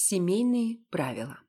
Семейные правила.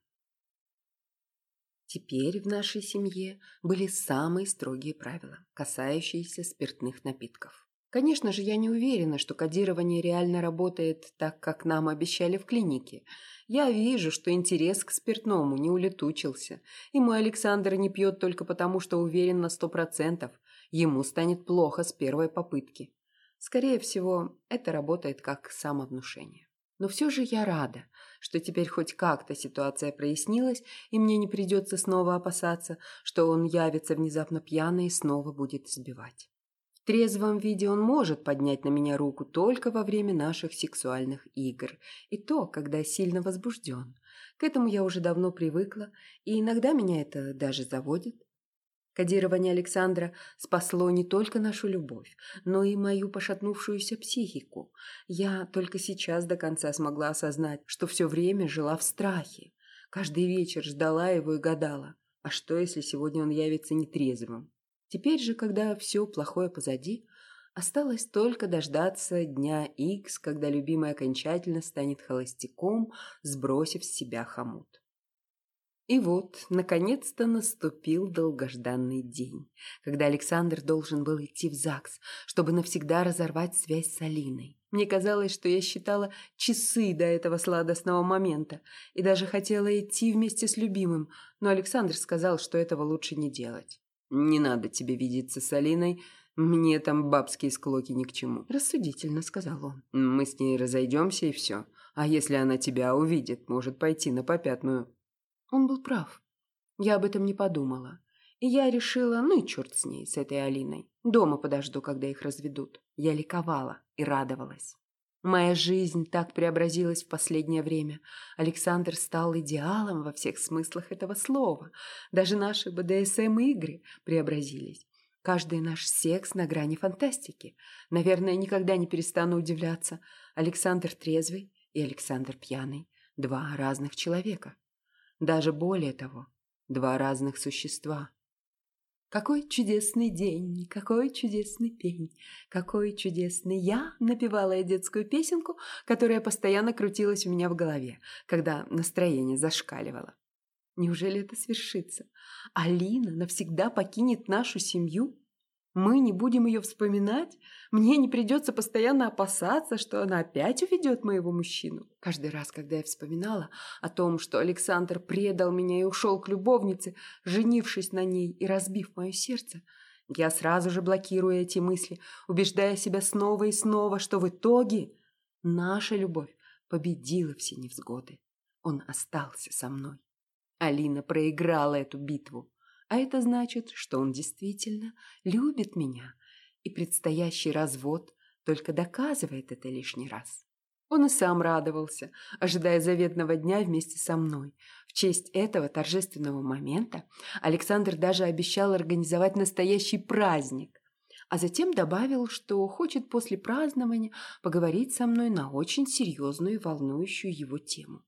Теперь в нашей семье были самые строгие правила, касающиеся спиртных напитков. Конечно же, я не уверена, что кодирование реально работает так, как нам обещали в клинике. Я вижу, что интерес к спиртному не улетучился, и мой Александр не пьет только потому, что уверен на сто процентов. Ему станет плохо с первой попытки. Скорее всего, это работает как самовнушение. Но все же я рада, что теперь хоть как-то ситуация прояснилась, и мне не придется снова опасаться, что он явится внезапно пьяный и снова будет избивать. В трезвом виде он может поднять на меня руку только во время наших сексуальных игр, и то, когда сильно возбужден. К этому я уже давно привыкла, и иногда меня это даже заводит. Кодирование Александра спасло не только нашу любовь, но и мою пошатнувшуюся психику. Я только сейчас до конца смогла осознать, что все время жила в страхе. Каждый вечер ждала его и гадала, а что, если сегодня он явится нетрезвым? Теперь же, когда все плохое позади, осталось только дождаться дня Икс, когда любимый окончательно станет холостяком, сбросив с себя хомут. И вот, наконец-то наступил долгожданный день, когда Александр должен был идти в ЗАГС, чтобы навсегда разорвать связь с Алиной. Мне казалось, что я считала часы до этого сладостного момента и даже хотела идти вместе с любимым, но Александр сказал, что этого лучше не делать. «Не надо тебе видеться с Алиной, мне там бабские склоки ни к чему», – рассудительно сказал он. «Мы с ней разойдемся и все, а если она тебя увидит, может пойти на попятную». Он был прав. Я об этом не подумала. И я решила, ну и черт с ней, с этой Алиной. Дома подожду, когда их разведут. Я ликовала и радовалась. Моя жизнь так преобразилась в последнее время. Александр стал идеалом во всех смыслах этого слова. Даже наши БДСМ-игры преобразились. Каждый наш секс на грани фантастики. Наверное, никогда не перестану удивляться. Александр трезвый и Александр пьяный. Два разных человека. Даже более того, два разных существа. Какой чудесный день, какой чудесный пень, какой чудесный я, напевала я детскую песенку, которая постоянно крутилась у меня в голове, когда настроение зашкаливало. Неужели это свершится? Алина навсегда покинет нашу семью? Мы не будем ее вспоминать? Мне не придется постоянно опасаться, что она опять уведет моего мужчину. Каждый раз, когда я вспоминала о том, что Александр предал меня и ушел к любовнице, женившись на ней и разбив мое сердце, я сразу же блокирую эти мысли, убеждая себя снова и снова, что в итоге наша любовь победила все невзгоды. Он остался со мной. Алина проиграла эту битву. А это значит, что он действительно любит меня, и предстоящий развод только доказывает это лишний раз. Он и сам радовался, ожидая заветного дня вместе со мной. В честь этого торжественного момента Александр даже обещал организовать настоящий праздник, а затем добавил, что хочет после празднования поговорить со мной на очень серьезную и волнующую его тему.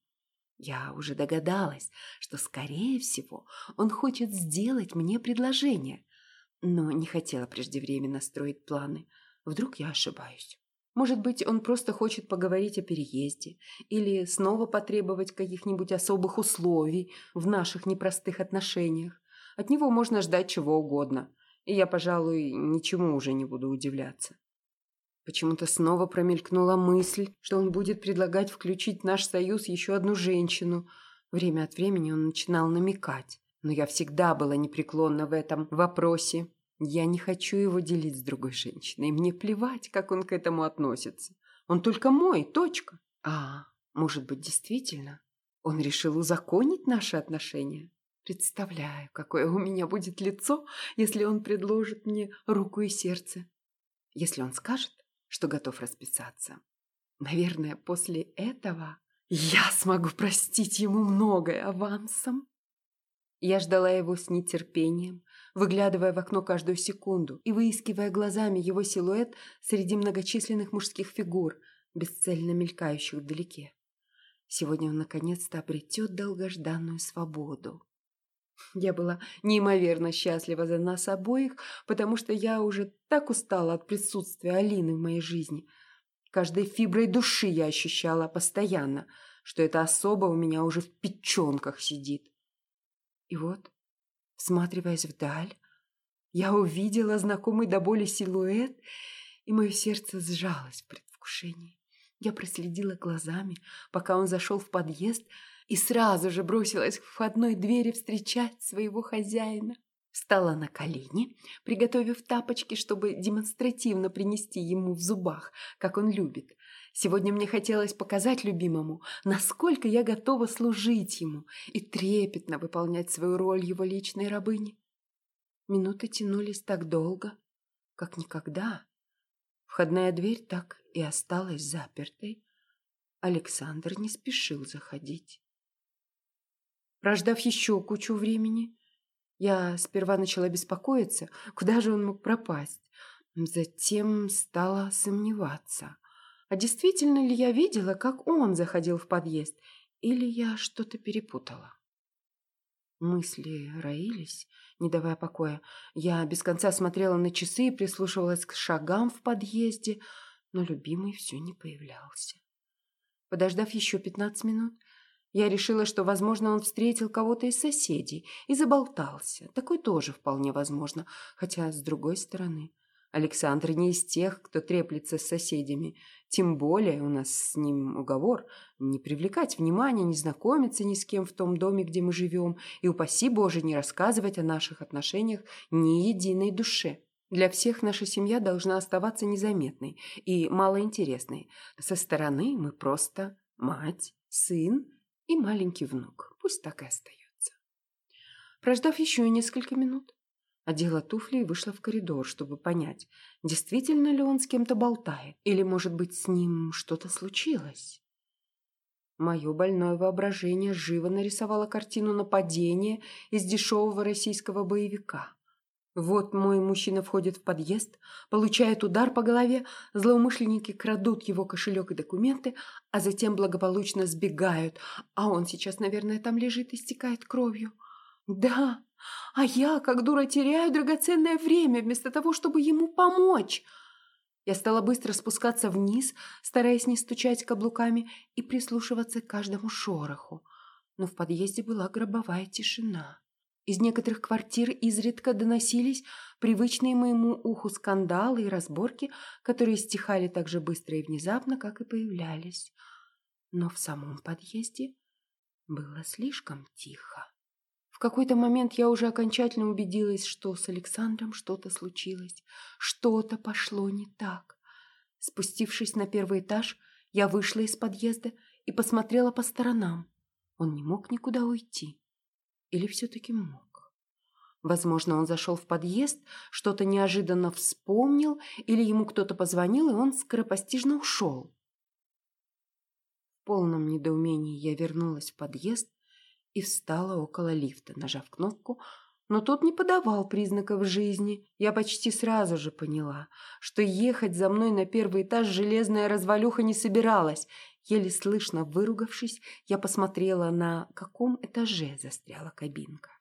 Я уже догадалась, что, скорее всего, он хочет сделать мне предложение, но не хотела преждевременно строить планы. Вдруг я ошибаюсь. Может быть, он просто хочет поговорить о переезде или снова потребовать каких-нибудь особых условий в наших непростых отношениях. От него можно ждать чего угодно, и я, пожалуй, ничему уже не буду удивляться. Почему-то снова промелькнула мысль, что он будет предлагать включить в наш союз еще одну женщину. Время от времени он начинал намекать, но я всегда была непреклонна в этом вопросе. Я не хочу его делить с другой женщиной. Мне плевать, как он к этому относится. Он только мой, точка. А, может быть, действительно, он решил узаконить наши отношения? Представляю, какое у меня будет лицо, если он предложит мне руку и сердце. Если он скажет, что готов расписаться. Наверное, после этого я смогу простить ему многое авансом. Я ждала его с нетерпением, выглядывая в окно каждую секунду и выискивая глазами его силуэт среди многочисленных мужских фигур, бесцельно мелькающих вдалеке. Сегодня он наконец-то обретет долгожданную свободу. Я была неимоверно счастлива за нас обоих, потому что я уже так устала от присутствия Алины в моей жизни. Каждой фиброй души я ощущала постоянно, что эта особа у меня уже в печенках сидит. И вот, всматриваясь вдаль, я увидела знакомый до боли силуэт, и мое сердце сжалось в предвкушении. Я проследила глазами, пока он зашел в подъезд, и сразу же бросилась к входной двери встречать своего хозяина. Встала на колени, приготовив тапочки, чтобы демонстративно принести ему в зубах, как он любит. Сегодня мне хотелось показать любимому, насколько я готова служить ему и трепетно выполнять свою роль его личной рабыни. Минуты тянулись так долго, как никогда. Входная дверь так и осталась запертой. Александр не спешил заходить. Прождав еще кучу времени, я сперва начала беспокоиться, куда же он мог пропасть. Затем стала сомневаться. А действительно ли я видела, как он заходил в подъезд, или я что-то перепутала? Мысли роились, не давая покоя. Я без конца смотрела на часы и прислушивалась к шагам в подъезде, но любимый все не появлялся. Подождав еще пятнадцать минут, я решила, что, возможно, он встретил кого-то из соседей и заболтался. Такое тоже вполне возможно. Хотя, с другой стороны, Александр не из тех, кто треплется с соседями. Тем более у нас с ним уговор не привлекать внимания, не знакомиться ни с кем в том доме, где мы живем, и, упаси Боже, не рассказывать о наших отношениях ни единой душе. Для всех наша семья должна оставаться незаметной и малоинтересной. Со стороны мы просто мать, сын и маленький внук. Пусть так и остается. Прождав еще несколько минут, одела туфли и вышла в коридор, чтобы понять, действительно ли он с кем-то болтает, или, может быть, с ним что-то случилось. Мое больное воображение живо нарисовало картину нападения из дешевого российского боевика. Вот мой мужчина входит в подъезд, получает удар по голове, злоумышленники крадут его кошелек и документы, а затем благополучно сбегают, а он сейчас, наверное, там лежит и стекает кровью. Да, а я, как дура, теряю драгоценное время вместо того, чтобы ему помочь. Я стала быстро спускаться вниз, стараясь не стучать каблуками и прислушиваться к каждому шороху. Но в подъезде была гробовая тишина. Из некоторых квартир изредка доносились привычные моему уху скандалы и разборки, которые стихали так же быстро и внезапно, как и появлялись. Но в самом подъезде было слишком тихо. В какой-то момент я уже окончательно убедилась, что с Александром что-то случилось, что-то пошло не так. Спустившись на первый этаж, я вышла из подъезда и посмотрела по сторонам. Он не мог никуда уйти. Или все-таки мог? Возможно, он зашел в подъезд, что-то неожиданно вспомнил, или ему кто-то позвонил, и он скоропостижно ушел. В полном недоумении я вернулась в подъезд и встала около лифта, нажав кнопку, но тот не подавал признаков жизни. Я почти сразу же поняла, что ехать за мной на первый этаж железная развалюха не собиралась, Еле слышно выругавшись, я посмотрела, на каком этаже застряла кабинка.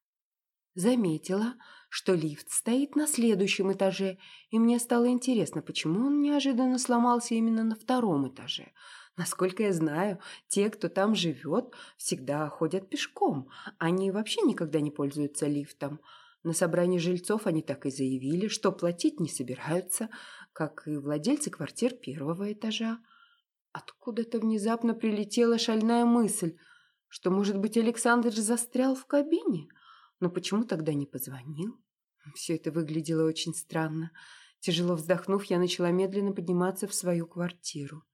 Заметила, что лифт стоит на следующем этаже, и мне стало интересно, почему он неожиданно сломался именно на втором этаже. Насколько я знаю, те, кто там живет, всегда ходят пешком. Они вообще никогда не пользуются лифтом. На собрании жильцов они так и заявили, что платить не собираются, как и владельцы квартир первого этажа. Откуда-то внезапно прилетела шальная мысль, что, может быть, Александр застрял в кабине, но почему тогда не позвонил? Все это выглядело очень странно. Тяжело вздохнув, я начала медленно подниматься в свою квартиру.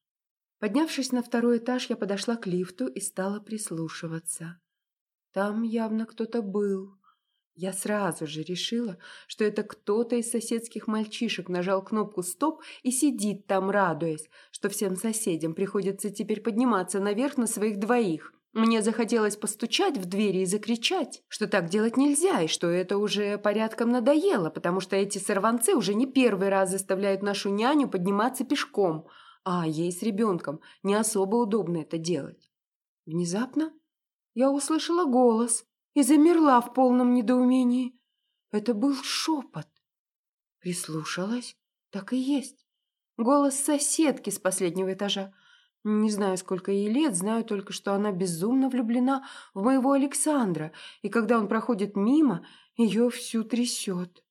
Поднявшись на второй этаж, я подошла к лифту и стала прислушиваться. Там явно кто-то был. Я сразу же решила, что это кто-то из соседских мальчишек нажал кнопку «Стоп» и сидит там, радуясь, что всем соседям приходится теперь подниматься наверх на своих двоих. Мне захотелось постучать в двери и закричать, что так делать нельзя, и что это уже порядком надоело, потому что эти сорванцы уже не первый раз заставляют нашу няню подниматься пешком, а ей с ребенком не особо удобно это делать. Внезапно я услышала голос, и замерла в полном недоумении. Это был шепот. Прислушалась. Так и есть. Голос соседки с последнего этажа. Не знаю, сколько ей лет, знаю только, что она безумно влюблена в моего Александра, и когда он проходит мимо, ее всю трясет.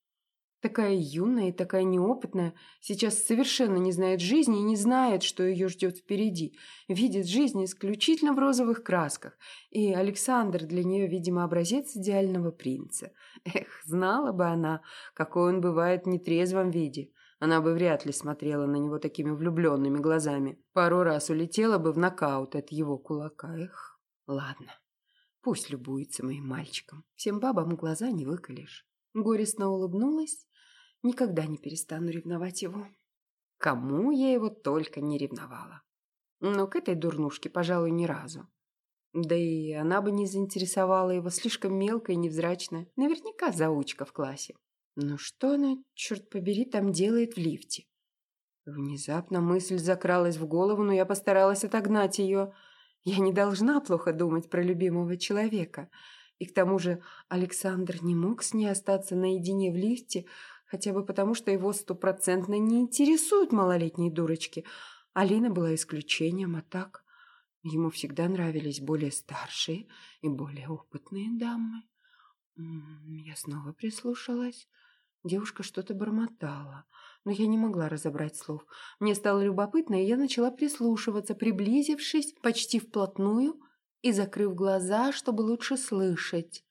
Такая юная и такая неопытная, сейчас совершенно не знает жизни и не знает, что ее ждет впереди. Видит жизнь исключительно в розовых красках. И Александр для нее, видимо, образец идеального принца. Эх, знала бы она, какой он бывает в нетрезвом виде. Она бы вряд ли смотрела на него такими влюбленными глазами. Пару раз улетела бы в нокаут от его кулака. Эх, ладно. Пусть любуется моим мальчиком. Всем бабам глаза не выколешь. Горестно улыбнулась Никогда не перестану ревновать его. Кому я его только не ревновала. Но к этой дурнушке, пожалуй, ни разу. Да и она бы не заинтересовала его, слишком мелкая и невзрачная. Наверняка заучка в классе. Но что она, черт побери, там делает в лифте? Внезапно мысль закралась в голову, но я постаралась отогнать ее. Я не должна плохо думать про любимого человека. И к тому же Александр не мог с ней остаться наедине в лифте, хотя бы потому, что его стопроцентно не интересуют малолетние дурочки. Алина была исключением, а так ему всегда нравились более старшие и более опытные дамы. Я снова прислушалась. Девушка что-то бормотала, но я не могла разобрать слов. Мне стало любопытно, и я начала прислушиваться, приблизившись почти вплотную и закрыв глаза, чтобы лучше слышать.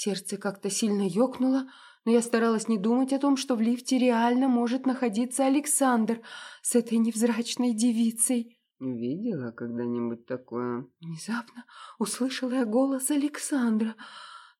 Сердце как-то сильно ёкнуло, но я старалась не думать о том, что в лифте реально может находиться Александр с этой невзрачной девицей. «Видела когда-нибудь такое?» Внезапно услышала я голос Александра.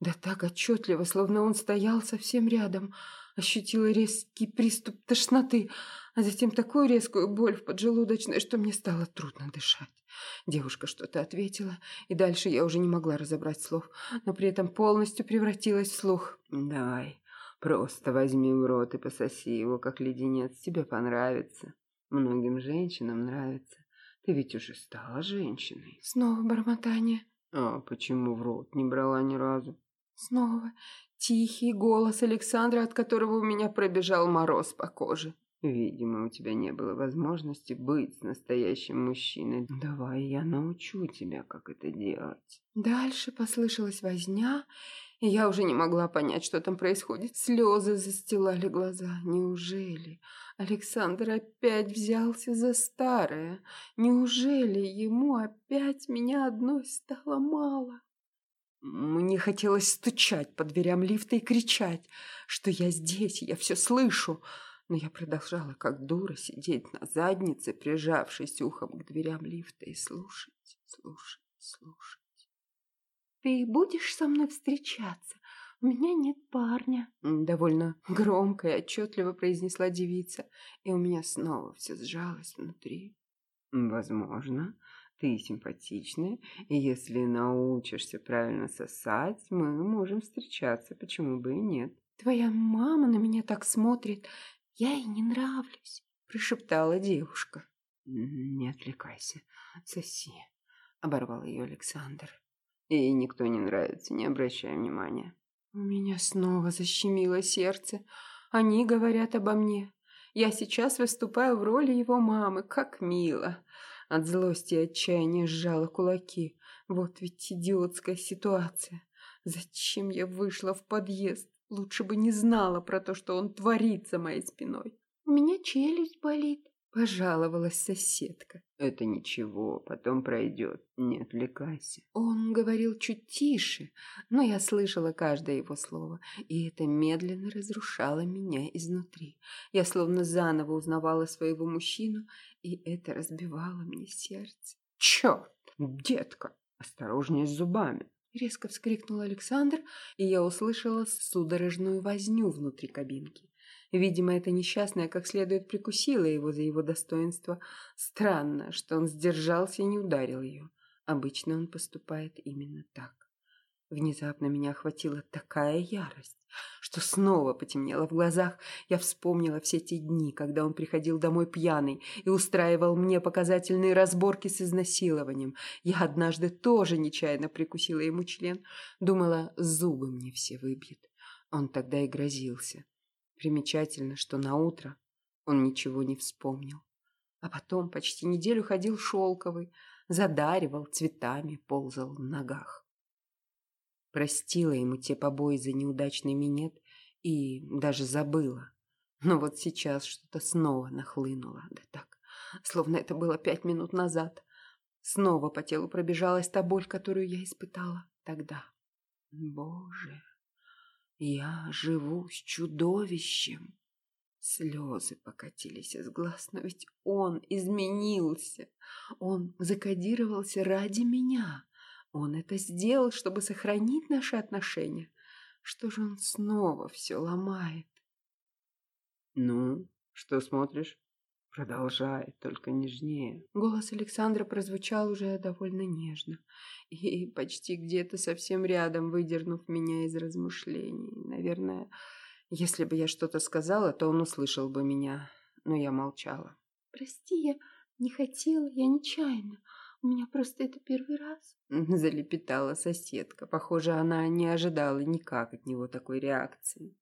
Да так отчетливо, словно он стоял совсем рядом. Ощутила резкий приступ тошноты, а затем такую резкую боль в поджелудочной, что мне стало трудно дышать. Девушка что-то ответила, и дальше я уже не могла разобрать слов, но при этом полностью превратилась в слух. «Давай, Просто возьми в рот и пососи его, как леденец. Тебе понравится. Многим женщинам нравится. Ты ведь уже стала женщиной. Снова бормотание. А почему в рот не брала ни разу? Снова тихий голос Александра, от которого у меня пробежал мороз по коже. Видимо, у тебя не было возможности быть настоящим мужчиной. Давай я научу тебя, как это делать. Дальше послышалась возня, и я уже не могла понять, что там происходит. Слезы застилали глаза. Неужели Александр опять взялся за старое? Неужели ему опять меня одной стало мало? Мне хотелось стучать по дверям лифта и кричать, что я здесь, я все слышу. Но я продолжала, как дура, сидеть на заднице, прижавшись ухом к дверям лифта и слушать, слушать, слушать. «Ты будешь со мной встречаться? У меня нет парня», — довольно громко и отчетливо произнесла девица, и у меня снова все сжалось внутри. «Возможно, ты симпатичная, и если научишься правильно сосать, мы можем встречаться, почему бы и нет». «Твоя мама на меня так смотрит, я ей не нравлюсь», — прошептала девушка. «Не отвлекайся, соси», — оборвал ее Александр. Ей никто не нравится, не обращай внимания. У меня снова защемило сердце. Они говорят обо мне. Я сейчас выступаю в роли его мамы. Как мило. От злости и отчаяния сжала кулаки. Вот ведь идиотская ситуация. Зачем я вышла в подъезд? Лучше бы не знала про то, что он творит за моей спиной. У меня челюсть болит. Пожаловалась соседка. Это ничего, потом пройдет. Не отвлекайся. Он говорил чуть тише, но я слышала каждое его слово, и это медленно разрушало меня изнутри. Я словно заново узнавала своего мужчину, и это разбивало мне сердце. Черт, детка, осторожнее с зубами. Резко вскрикнул Александр, и я услышала судорожную возню внутри кабинки. Видимо, эта несчастная как следует прикусила его за его достоинство. Странно, что он сдержался и не ударил ее. Обычно он поступает именно так. Внезапно меня охватила такая ярость, что снова потемнело в глазах. Я вспомнила все те дни, когда он приходил домой пьяный и устраивал мне показательные разборки с изнасилованием. Я однажды тоже нечаянно прикусила ему член. Думала, зубы мне все выбьет. Он тогда и грозился. Примечательно, что на утро он ничего не вспомнил. А потом почти неделю ходил шелковый, задаривал цветами, ползал в ногах. Простила ему те побои за неудачный минет и даже забыла. Но вот сейчас что-то снова нахлынуло, да так, словно это было пять минут назад. Снова по телу пробежалась та боль, которую я испытала тогда. Боже, я живу с чудовищем. Слезы покатились из глаз, но ведь он изменился. Он закодировался ради меня. Он это сделал, чтобы сохранить наши отношения. Что же он снова все ломает? Ну, что смотришь? Продолжай, только нежнее. Голос Александра прозвучал уже довольно нежно и почти где-то совсем рядом, выдернув меня из размышлений. Наверное, если бы я что-то сказала, то он услышал бы меня, но я молчала. «Прости, я не хотела, я нечаянно. У меня просто это первый раз», — залепетала соседка. Похоже, она не ожидала никак от него такой реакции.